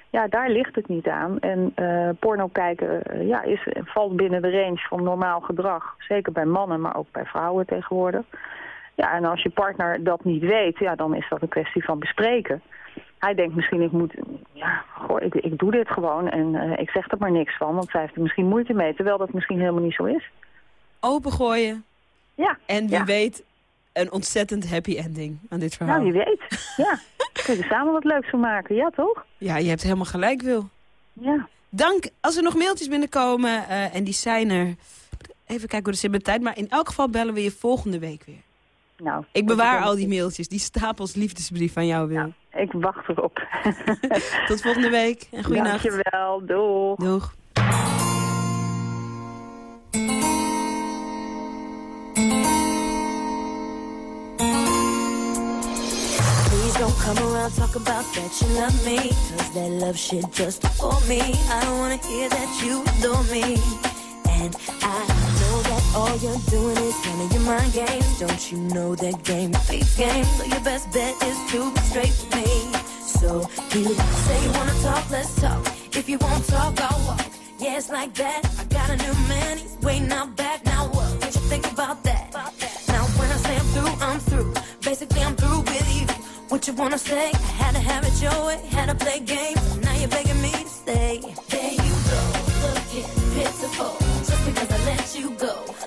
ja, daar ligt het niet aan. En eh, porno kijken eh, ja, is, valt binnen de range van normaal gedrag. Zeker bij mannen, maar ook bij vrouwen tegenwoordig. Ja, en als je partner dat niet weet, ja, dan is dat een kwestie van bespreken. Hij denkt misschien, ik moet, ja, goh, ik, ik doe dit gewoon en eh, ik zeg er maar niks van, want zij heeft er misschien moeite mee, terwijl dat misschien helemaal niet zo is. Opengooien. Ja. En wie ja. weet, een ontzettend happy ending aan dit verhaal. Nou, wie weet. Ja, kun je samen wat leuks van maken, ja toch? Ja, je hebt helemaal gelijk, Wil. Ja. Dank. Als er nog mailtjes binnenkomen, eh, en die zijn er... Even kijken hoe de zit met tijd. Maar in elk geval bellen we je volgende week weer. Nou, Ik bewaar al die mailtjes, die stapels liefdesbrief van jou, Wil. Ik wacht erop. Tot volgende week en goeienacht. Dankjewel, doeg. Doeg. Please don't come around talk about that you love me. Cause that love shit just for me. I don't wanna hear that you adore me. And I all you're doing is playing your mind games. Don't you know that game beats game? So your best bet is to be straight with me. So you say you wanna talk, let's talk. If you won't talk, I'll walk. Yeah, it's like that. I got a new man, he's waiting out back. Now what? What you think about that? Now when I say I'm through, I'm through. Basically, I'm through with you. What you wanna say? I had to have it your way, had to play games. Now you're begging me to stay. There you go, looking pitiful. Just because I let you go.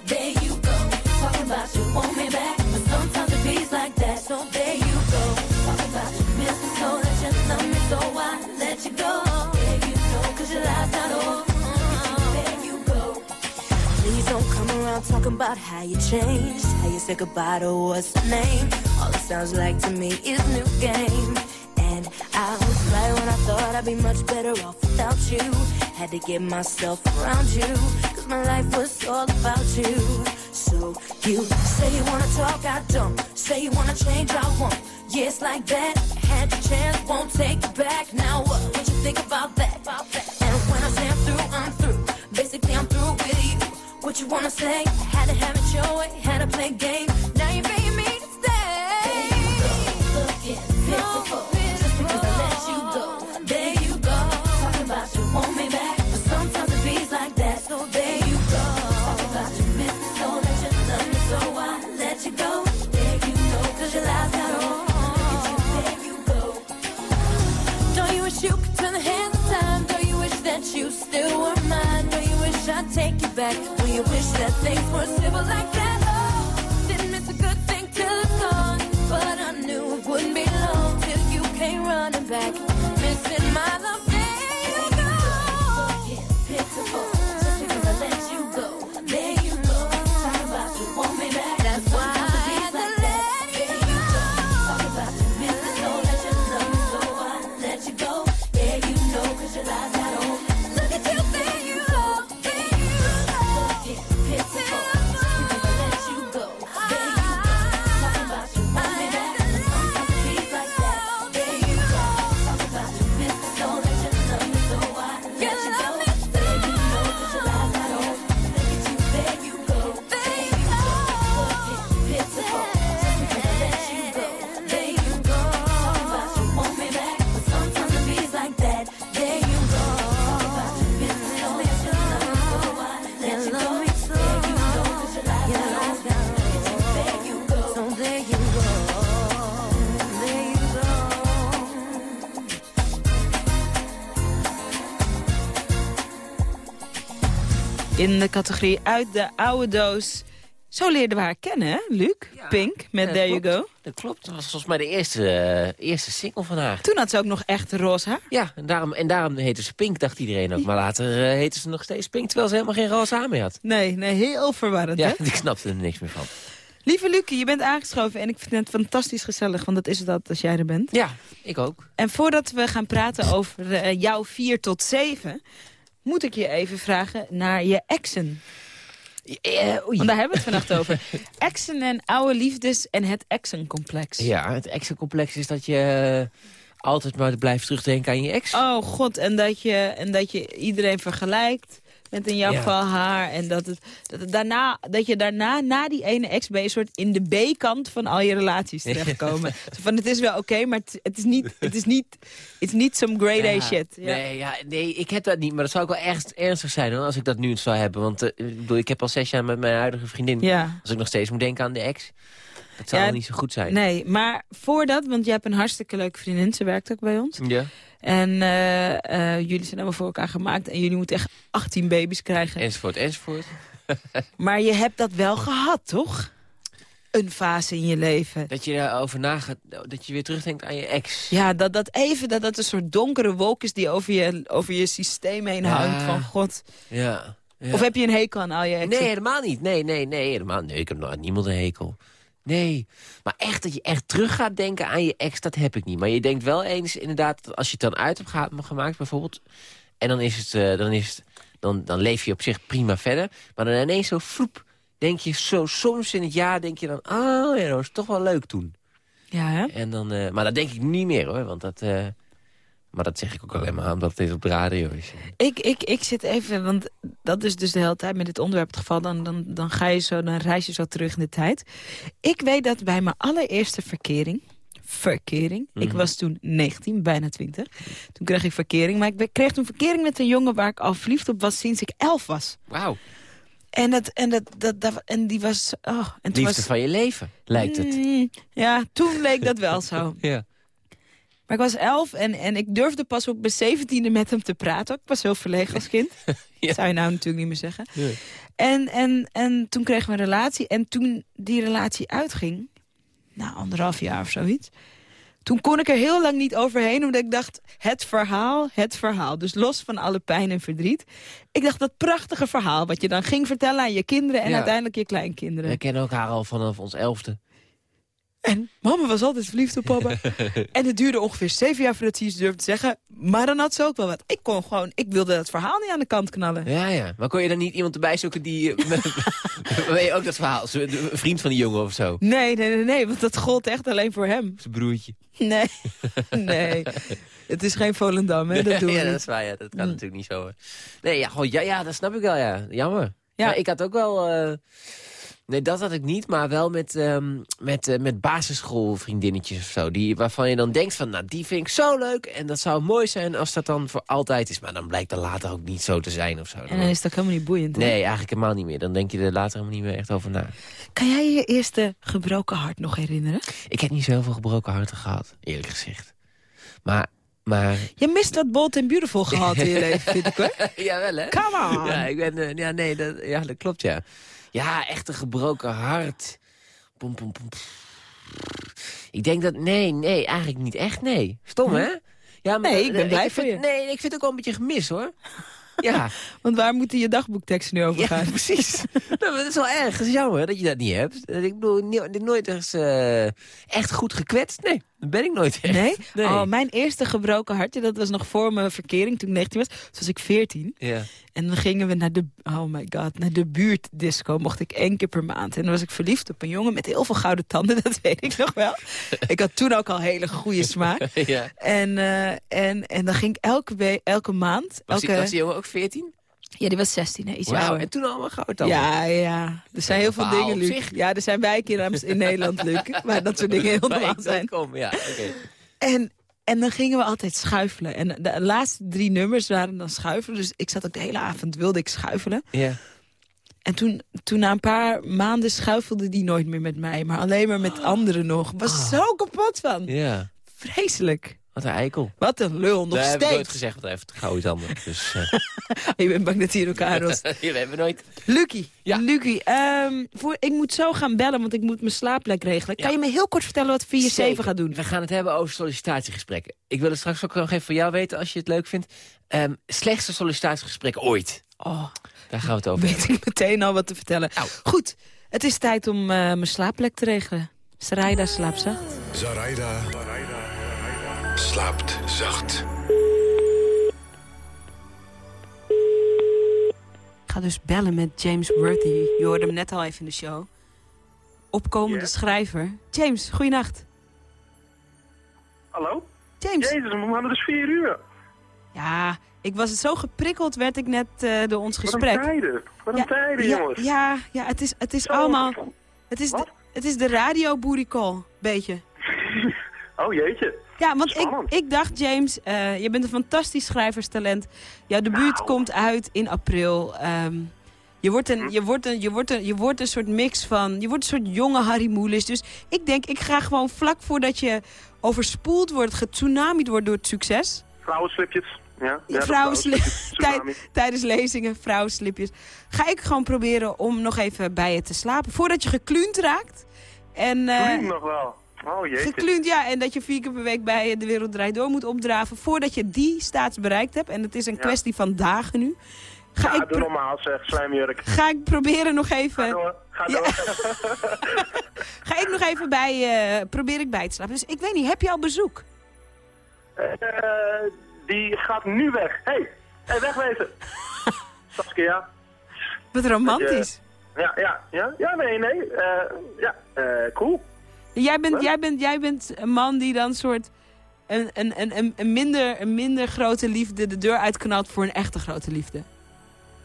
Talking about how you changed, how you said goodbye to what's the name. All it sounds like to me is new game. And I was right when I thought I'd be much better off without you. Had to get myself around you, cause my life was all about you. So you say you wanna talk, I don't. Say you wanna change, I won't. Yeah, like that. Had your chance, won't take it back. Now what? What you think about that? And when What you wanna say? Had to have it your way, had to play game. Now you're begging me to stay. Looking pitiful, back? Don't you wish that things were simple like that? Oh, didn't miss a good thing till it's gone. But I knew it wouldn't be long till you came running back. In de categorie uit de oude doos. Zo leerden we haar kennen, hè, Luc? Pink, met Ja, There You. Go. Dat klopt, dat was volgens mij de eerste, eh, eerste single van haar. Toen had ze ook nog echt roze haar. Ja, en daarom, en daarom heette ze Pink, dacht iedereen ook. Maar later uh, heette ze nog steeds Pink, terwijl ze helemaal geen roze haar meer had. Nee, nee, heel verwarrend, Ja, hè? ik snapte er niks meer van. Lieve Lucie, je bent aangeschoven en ik vind het fantastisch gezellig, want dat is het altijd als jij er bent. Ja, ik ook. En voordat we gaan praten over eh, jouw 4 tot 7, moet ik je even vragen naar je exen. Want daar hebben we het vannacht over. Exen en oude liefdes en het exencomplex. Ja, het exencomplex is dat je eh, altijd maar blijft terugdenken aan je ex. Oh god, en dat je, en dat je iedereen vergelijkt met in jouw Ja. geval haar. En dat, het, dat, het daarna, dat je daarna, na die ene ex, ben je een soort in de B-kant van al je relaties terechtkomen. Van, het is wel oké, maar het, het is niet, het is niet, it's niet some grade A Ja, shit. Ja. Nee, ja, nee, ik heb dat niet. Maar dat zou ook wel echt ernstig zijn hoor, als ik dat nu eens zou hebben. Want eh, ik, bedoel, ik heb al zes jaar met mijn huidige vriendin. Als ik nog steeds moet denken aan de ex, dat zou Ja, niet zo goed zijn. Nee, maar voordat, want je hebt een hartstikke leuke vriendin, ze werkt ook bij ons. Ja. En eh, eh, jullie zijn helemaal voor elkaar gemaakt en jullie moeten echt 18 baby's krijgen. Enzovoort, enzovoort. Maar je hebt dat wel gehad, toch? Een fase in je leven. Dat je daarover nagaat, dat je weer terugdenkt aan je ex. Ja, dat dat even, dat dat een soort donkere wolk is die over je, over je systeem heen Ja. hangt. Van god. Ja. ja. Of heb je een hekel aan al je exen? Nee, helemaal niet. Nee, nee, nee, helemaal Nee, ik heb nog aan niemand een hekel. Nee, maar echt dat je echt terug gaat denken aan je ex, dat heb ik niet. Maar je denkt wel eens inderdaad, als je het dan uit hebt gemaakt bijvoorbeeld... en dan, is het, eh, dan, is het, dan, dan leef je op zich prima verder... maar dan ineens zo vloep, denk je zo soms in het jaar denk je dan... ah, ja, dat was toch wel leuk toen. Ja, hè? En dan, eh, maar dat denk ik niet meer hoor, want dat... eh, maar dat zeg ik ook alleen maar omdat het op de radio is. Ik, ik, ik zit even, want dat is dus de hele tijd met dit onderwerp het geval. Dan, dan, dan ga je zo, dan reis je zo terug in de tijd. Ik weet dat bij mijn allereerste verkering, verkering, ik Mhm. was toen 19, bijna 20. Toen kreeg ik verkering, maar ik kreeg toen verkering met een jongen waar ik al verliefd op was sinds ik 11 was. Wauw. En, dat, en, dat, dat, dat, en die was... Oh, en toen Liefde was, van je leven, lijkt het. Mm, ja, toen leek dat wel zo. Ja. Maar ik was elf en, en ik durfde pas op mijn zeventiende met hem te praten. Ik was heel verlegen als kind. Dat zou je nou natuurlijk niet meer zeggen. En, en, en toen kregen we een relatie. En toen die relatie uitging, na anderhalf jaar of zoiets... Toen kon ik er heel lang niet overheen, omdat ik dacht... het verhaal, het verhaal. Dus los van alle pijn en verdriet. Ik dacht, dat prachtige verhaal... wat je dan ging vertellen aan je kinderen... en Ja. uiteindelijk je kleinkinderen. We kennen elkaar al vanaf ons elfde. En mama was altijd verliefd op papa. en het duurde ongeveer zeven jaar voordat hij iets durfde te zeggen. Maar dan had ze ook wel wat. Ik kon gewoon, ik wilde dat verhaal niet aan de kant knallen. Ja, ja. Maar kon je dan niet iemand erbij zoeken die... eh, waarmee je ook dat verhaal... Een vriend van die jongen of zo? Nee, nee, nee, nee, want dat gold echt alleen voor hem. Zijn broertje. Nee, nee. Het is geen Volendam, hè? Dat doen we ja, dat is waar. Ja. Dat kan natuurlijk niet zo. hè. Nee, ja, gewoon, ja, ja, dat snap ik wel, ja. Jammer. Ja. Ja. ik had ook wel... eh, nee, dat had ik niet, maar wel met, ehm, met, eh, met basisschoolvriendinnetjes of zo. Die, waarvan je dan denkt van, nou, die vind ik zo leuk. En dat zou mooi zijn als dat dan voor altijd is. Maar dan blijkt dat later ook niet zo te zijn of zo. En dan is ook helemaal niet boeiend. hè? Nee, eigenlijk helemaal niet meer. Dan denk je er later helemaal niet meer echt over na. Kan jij je eerste gebroken hart nog herinneren? Ik heb niet zoveel gebroken harten gehad, eerlijk gezegd. Maar, maar... Je mist wat bold en beautiful gehad in je leven, vind ik hoor. Jawel, hè? Come on. Ja, ik ben, eh, ja, nee, dat, ja, dat klopt, ja. Ja, echt een gebroken hart. Pom, pom, pom. Ik denk dat, nee, nee, eigenlijk niet echt, nee. Stom, hè? Ja, maar, Hm? Nee, ik ben eh, blij vind, voor je. Nee, ik vind het ook wel een beetje gemis, hoor. Ja, Want waar moeten je dagboektekst nu over ja gaan? precies. nou, dat is wel erg. Het is jammer dat je dat niet hebt. Ik bedoel, nooit eens eh, echt goed gekwetst. Nee, dat ben ik nooit echt. Nee? Nee. Oh, mijn eerste gebroken hartje, dat was nog voor mijn verkering toen ik 19 was. Toen was ik 14. Ja. En dan gingen we naar de, oh my god, naar de buurtdisco. Mocht ik één keer per maand. En dan was ik verliefd op een jongen met heel veel gouden tanden. Dat weet ik nog wel. ik had toen ook al hele goede smaak. ja. En, eh, en, en dan ging ik elke, elke maand... Was, elke, die, was die jongen ook 14? Ja, die was 16, hè, iets ouder. en toen allemaal goud dan. Ja, ja. Er zijn heel veel dingen, Luc. Ja, er zijn wijken in, in Nederland, Luc. Waar dat soort dingen heel normaal zijn. kom, ja. En, en dan gingen we altijd schuifelen. En de laatste drie nummers waren dan schuifelen. Dus ik zat ook de hele avond, wilde ik schuifelen. Ja. En toen, toen na een paar maanden schuifelde die nooit meer met mij. Maar alleen maar met anderen nog. Ik was zo kapot van. Ja, Vreselijk. Wat een eikel. Wat een lul, nog ik nooit gezegd, want hij heeft gouden tanden. Dus, eh Je bent bang dat hij in elkaar rost. die hebben nooit. Lucky, Ja. Lucky ehm, voor, ik moet zo gaan bellen, want ik moet mijn slaapplek regelen. Kan je me heel kort vertellen wat 4-7 Zeker. gaat doen? We gaan het hebben over sollicitatiegesprekken. Ik wil het straks ook nog even van jou weten als je het leuk vindt. Ehm, slechtste sollicitatiegesprek ooit. Oh, Daar gaan we het over weet ik meteen al wat te vertellen. Au. Goed, het is tijd om eh, mijn slaapplek te regelen. Sarayda slaapt zacht. Zaraida. Slaapt zacht. Ik ga dus bellen met James Worthy. Je hoorde hem net al even in de show. Opkomende schrijver. James, goeienacht. Hallo? James. Jezus, man, het is vier uur. Ja, ik was zo geprikkeld, werd ik net eh, door ons Wat een gesprek. tijden. Wat een ja, tijden, ja, jongens. Ja, ja, het is, het is Zo. allemaal... Het is, de, het is de radio beetje. Oh, jeetje. Ja, want ik, Spannend. ik dacht, James, eh, je bent een fantastisch schrijverstalent. Jouw debuut Nou. komt uit in april. Ehm, je, wordt een, je, wordt een, je, wordt een, je wordt een soort mix van... Je wordt een soort jonge Harry Mulisch. Dus ik denk, ik ga gewoon vlak voordat je overspoeld wordt... getsunami'd wordt door het succes... Vrouwenslipjes. Ja, ja, vrouwenslipjes, tsunami. Tij- tijdens lezingen, vrouwenslipjes. Ga ik gewoon proberen om nog even bij je te slapen. Voordat je gekluund raakt. En, Vlieg nog wel. Oh, jeetje. Gekluund, ja. En dat je vier keer per week bij De Wereld Draait Door moet opdraven. Voordat je die staats bereikt hebt. En het is een Ja. kwestie van dagen nu. Ga, Ja, ik, doe normaal zeg, slijmjurk. ga ik proberen nog Ga even... door, ga Ja. door. Ga ik nog even bij... eh, probeer ik bij te slapen. Dus ik weet niet, heb je al bezoek? Eh, die gaat nu weg. Hé, hey. hey, wegwezen. Saskia. Wat romantisch. Ja, ja, ja. Ja, nee, nee. eh, ja, cool. Jij bent, Wat? jij, bent, jij bent een man die dan soort... Een, een, een, een, een, minder, een minder grote liefde de deur uitknalt voor een echte grote liefde.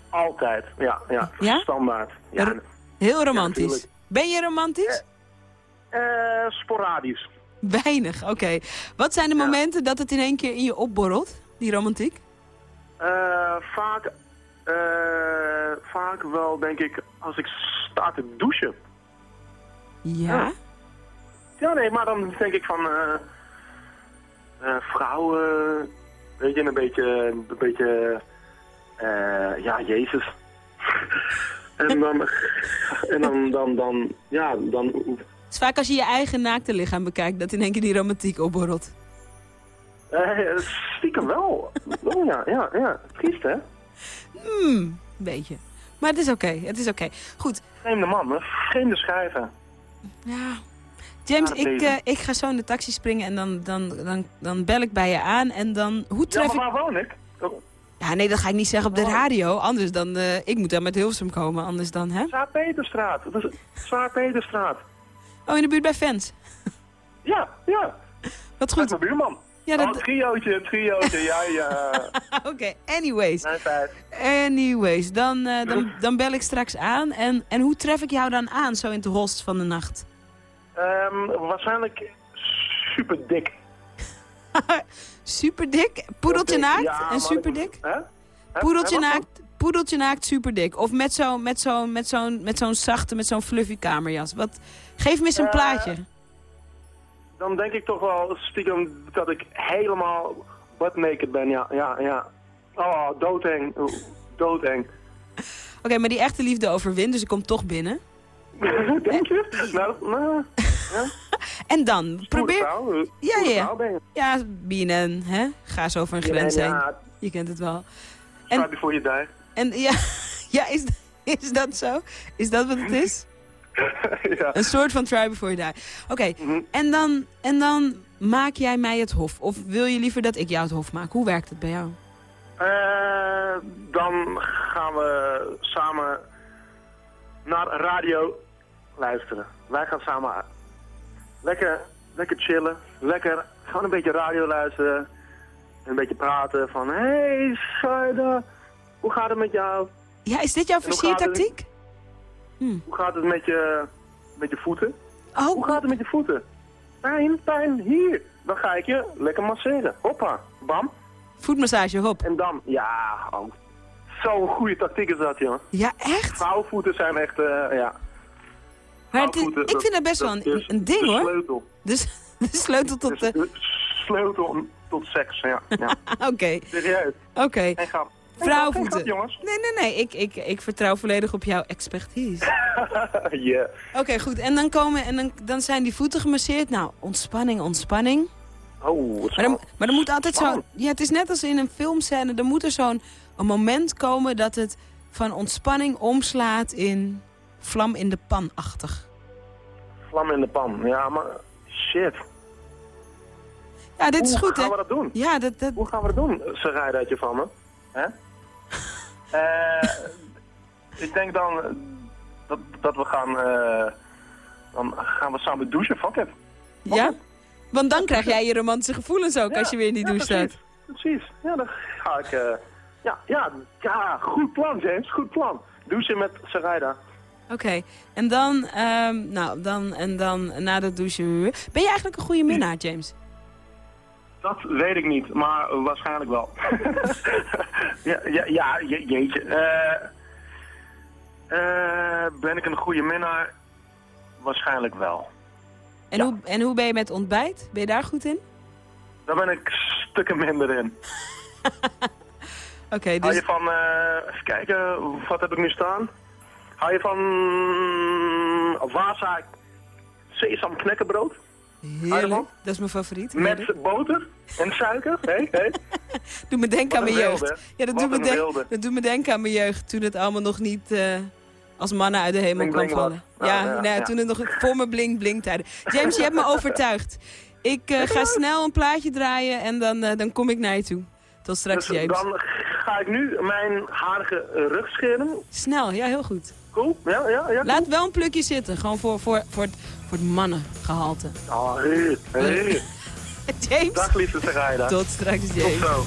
Altijd. Ja, ja. Ja? Standaard. Ja. Heel romantisch. ben je romantisch? Eh, sporadisch. Weinig, oké. Wat zijn de momenten dat het in één keer in je opborrelt, die romantiek? Eh, vaak, eh, vaak wel, denk ik, als ik sta te douchen. Ja. Ja, nee, maar dan denk ik van... eh, eh, vrouwen, weet je, een beetje, een beetje, eh, ja, Jezus. en dan, en dan, dan, dan, ja, dan, Het is vaak als je je eigen naakte lichaam bekijkt... dat in één keer die romantiek opborrelt. eh, stiekem wel. Oh, ja, ja, ja. Triest, hè? Hmm, een beetje. Maar het is oké, het is oké. Goed. Vreemde man, vreemde schrijven. Ja. James, ik, eh, ik ga zo in de taxi springen en dan, dan, dan, dan bel ik bij je aan. En dan, hoe Ja, tref maar ik... waar woon ik? Oh, Ja, nee, dat ga ik niet zeggen op de radio. Anders dan, eh, ik moet dan met Hilversum komen, anders dan, hè? Zwaar-Peterstraat. Zwaar-Peterstraat. Oh, in de buurt bij Fans. Ja, ja. Wat goed. mijn buurman. Ja, dat... Oh, triootje, triootje, ja, ja. Oké, anyways. Anyways, dan, eh, dan, dan bel ik straks aan. En, en hoe tref ik jou dan aan, zo in het holst van de nacht? Ehm, waarschijnlijk super dik. Super dik? Poedeltje Ja, naakt maar en super dik? Hè? Hè? Poedeltje Hè, naakt, poedeltje naakt, super dik. Of met zo'n met zo'n met zo'n met zo'n zachte, met zo'n fluffy kamerjas. Wat, geef me eens een Eh, plaatje. Dan denk ik toch wel stiekem dat ik helemaal butt naked ben, ja, ja, ja. Oh, doodeng, doodeng. Oké, maar die echte liefde overwint, dus ik kom toch binnen. denk je? Nou, nou, ja. En dan, probeer... vrouw, Ja, ja, ja. BNN, hè? Ga zo over een grens heen. Je kent het wel. Schrijf je voor je duik. En ja, ja is, is dat zo? Is dat wat het is? ja. Een soort van try before you die. Oké, Mhm. en, dan, en dan maak jij mij het hof? Of wil je liever dat ik jou het hof maak? Hoe werkt het bij jou? Eh, dan gaan we samen naar radio luisteren. Wij gaan samen lekker, lekker chillen. Lekker gewoon een beetje radio luisteren. Een beetje praten van... Hey, Saida, hoe gaat het met jou? Ja, is dit jouw En hoe gaat het- versiertactiek? Hoe gaat het met je, met je voeten? Oh, hoe gaat het met je voeten? Pijn, pijn, hier. Dan ga ik je lekker masseren. Hoppa, bam. Voetmassage, hop. En dan, ja, oh, zo'n goede tactiek is dat, joh. Ja, echt? Vrouwenvoeten zijn echt, eh, ja. Maar Vrouwenvoeten, ik vind dat best wel een, een ding, de hoor. Sleutel. Dus de sleutel tot de... De sleutel tot seks, ja. ja. Oké, Serieus. oké. Grap. Geen grap, jongens. Nee, nee, nee. Ik, ik, ik vertrouw volledig op jouw expertise. Ja. Oké, goed. En dan komen en dan, dan zijn die voeten gemasseerd. Nou, ontspanning, ontspanning. Oh, Maar dan, maar dan moet altijd zo... Ja, het is net als in een filmscène. Er moet er zo'n een moment komen dat het van ontspanning omslaat in vlam in de pan-achtig. Vlam in de pan. Ja, maar shit. Ja, dit is Hoe goed, gaan hè? we dat doen? Ja, dat... dat... Hoe gaan we dat doen, Saraydaatje van me? Hè? Eh, ik denk dan dat, dat we gaan... eh, dan gaan we samen douchen, fuck it. Ja? Want dan krijg jij je romantische gevoelens ook als je weer in die ja, douche staat. precies. Ja, dan ga ik... eh, ja, ja, ja, goed plan, James. Goed plan. Douchen met Sarayda. Oké, en dan, ehm, nou, dan, en dan na dat douchen... Ben je eigenlijk een goede minnaar, James? Dat weet ik niet, maar waarschijnlijk wel. ja, ja, ja je- jeetje. Eh, eh, ben ik een goede minnaar? Waarschijnlijk wel. En, hoe, en hoe ben je met ontbijt? Ben je daar goed in? Daar ben ik stukken minder in. Oké, Hou dus... je van, eh, even kijken, wat heb ik nu staan? Hou je van Wasa sesam knekkenbrood? Heerlijk. Dat is mijn favoriet. heerlijk. Met boter en suiker? Hey, hey. Doe me denken aan mijn jeugd. Ja, dat doet, me een denk- wilde. dat doet me denken aan mijn jeugd. Toen het allemaal nog niet eh, als mannen uit de hemel Bling, kwam bling vallen. was. Ja, Ja, toen het nog voor mijn bling bling tijden. James, je hebt me overtuigd. Ik eh, ga snel een plaatje draaien en dan, eh, dan kom ik naar je toe. Tot straks, Dus James. dan ga ik nu mijn harige rug scheren. Snel, ja, heel goed. Cool, ja, ja, ja. Laat wel een plukje zitten, gewoon voor, voor, voor, het, voor het mannengehalte. Oh. James. Dag liefste Sarayda. Tot straks, Tot James. zo.